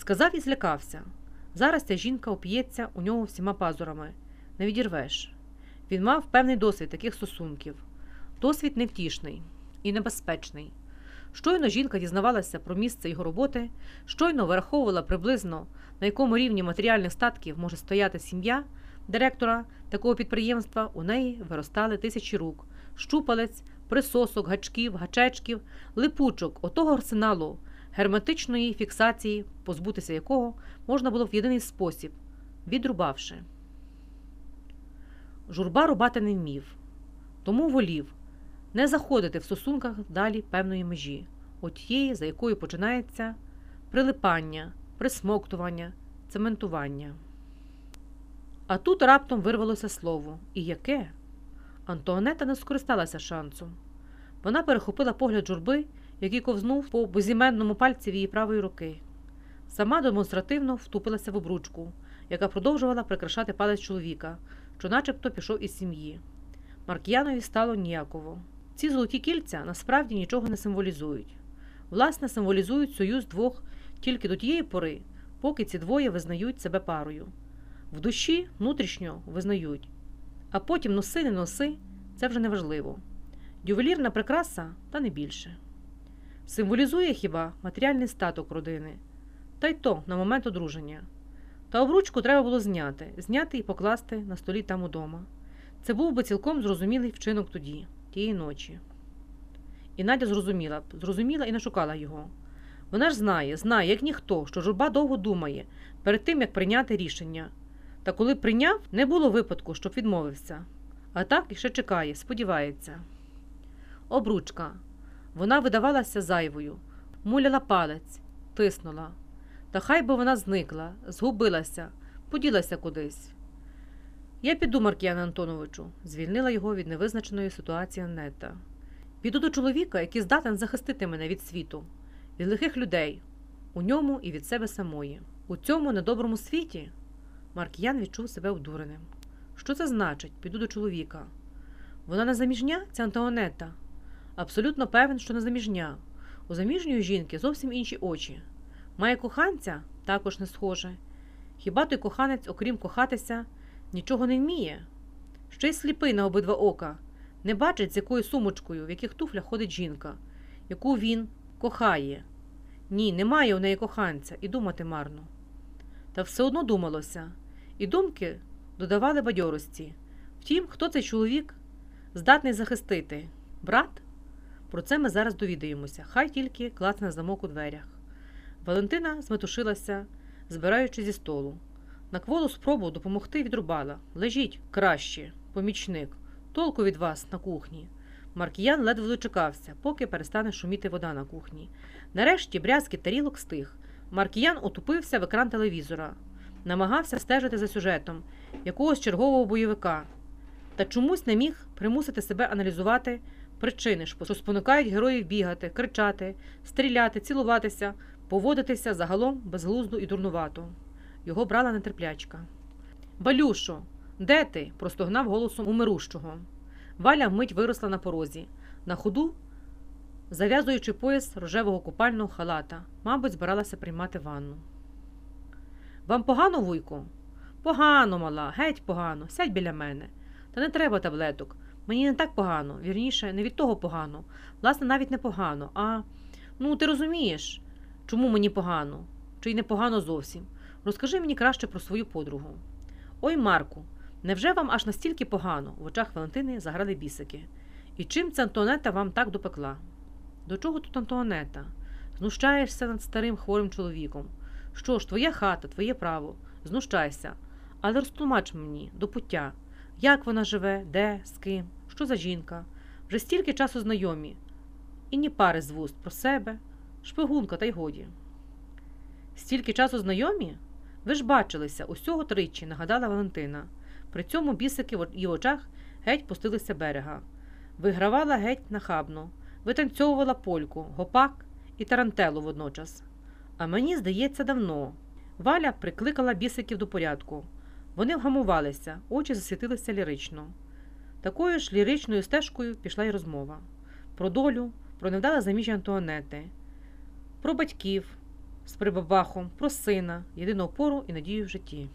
Сказав і злякався. Зараз ця жінка оп'ється у нього всіма пазурами. Не відірвеш. Він мав певний досвід таких стосунків. Досвід невтішний і небезпечний. Щойно жінка дізнавалася про місце його роботи, щойно вираховувала приблизно, на якому рівні матеріальних статків може стояти сім'я директора такого підприємства, у неї виростали тисячі рук, щупалець, присосок, гачків, гачечків, липучок, отого арсеналу, герметичної фіксації, позбутися якого можна було в єдиний спосіб, відрубавши. Журба рубати не вмів, тому волів не заходити в стосунках далі певної межі, от тієї, за якою починається прилипання, присмоктування, цементування. А тут раптом вирвалося слово. І яке? Антуанета не скористалася шансом. Вона перехопила погляд журби, який ковзнув по безіменному пальці її правої руки. Сама демонстративно втупилася в обручку, яка продовжувала прикрашати палець чоловіка, що начебто пішов із сім'ї. Марк'янові стало ніяково. Ці золоті кільця насправді нічого не символізують. Власне, символізують союз двох тільки до тієї пори, поки ці двоє визнають себе парою. В душі внутрішньо визнають, а потім носи не носи це вже не важливо. Ювелірна прикраса та не більше. Символізує хіба матеріальний статок родини, та й то на момент одруження. Та обручку треба було зняти, зняти і покласти на столі там удома. Це був би цілком зрозумілий вчинок тоді, тієї ночі. І Надя зрозуміла б, зрозуміла і не шукала його. Вона ж знає, знає, як ніхто, що журба довго думає перед тим, як прийняти рішення. Та коли прийняв, не було випадку, щоб відмовився. А так іще чекає, сподівається. Обручка. Вона видавалася зайвою, муляла палець, тиснула. Та хай би вона зникла, згубилася, поділася кудись. Я піду, Маркіяне Антоновичу, звільнила його від невизначеної ситуації Аннета. Піду до чоловіка, який здатен захистити мене від світу, від лихих людей, у ньому і від себе самої. У цьому недоброму світі Маркіян відчув себе обдуреним. Що це значить? Піду до чоловіка. Вона не заміжня, ця Антуанетта. Абсолютно певен, що не заміжня. У заміжньої жінки зовсім інші очі. Має коханця також не схоже. Хіба той коханець, окрім кохатися, нічого не вміє? Ще й сліпий на обидва ока, не бачить, з якою сумочкою, в яких туфлях ходить жінка, яку він кохає. Ні, немає у неї коханця, і думати марно. Та все одно думалося, і думки додавали бадьорості. Втім, хто цей чоловік здатний захистити? Брат? Про це ми зараз довідаємося, хай тільки клацне замок у дверях. Валентина зметушилася, збираючи зі столу. На кволу спробу допомогти відрубала. Лежіть краще, помічник, толку від вас на кухні. Маркіян ледве дочекався, поки перестане шуміти вода на кухні. Нарешті брязки тарілок стих. Маркіян утупився в екран телевізора, намагався стежити за сюжетом якогось чергового бойовика, та чомусь не міг примусити себе аналізувати причини, що спонукають героїв бігати, кричати, стріляти, цілуватися, поводитися загалом безглузду і дурнувато. Його брала нетерплячка. Валюшо, де ти? простогнав голосом умирущого. Валя мить виросла на порозі. На ходу, зав'язуючи пояс рожевого купального халата, мабуть, збиралася приймати ванну. Вам погано, вуйку? Погано, мала, геть погано, сядь біля мене. Та не треба таблеток. Мені не так погано, вірніше, не від того погано. Власне, навіть не погано, а ну, ти розумієш, чому мені погано, чи й не погано зовсім. Розкажи мені краще про свою подругу. Ой, Марку, невже вам аж настільки погано? В очах Валентини заграли бісики. І чим ця Антуанета вам так допекла? До чого тут Антуанета? Знущаєшся над старим хворим чоловіком. Що ж, твоя хата, твоє право, знущайся, але розтлумач мені до пуття, як вона живе, де, з ким, що за жінка, вже стільки часу знайомі, і ні пари з вуст про себе, шпигунка, та й годі. Стільки часу знайомі? Ви ж бачилися, усього тричі, нагадала Валентина. При цьому бісики в її очах геть пустилися берега. Вигравала геть нахабно, витанцьовувала польку, гопак і тарантелу водночас. А мені здається, давно. Валя прикликала бісиків до порядку. Вони вгамувалися, очі засвітилися лірично. Такою ж ліричною стежкою пішла й розмова про долю, про невдале заміжжя Антуанети, про батьків, з прибабахом про сина, єдину опору і надію в житті.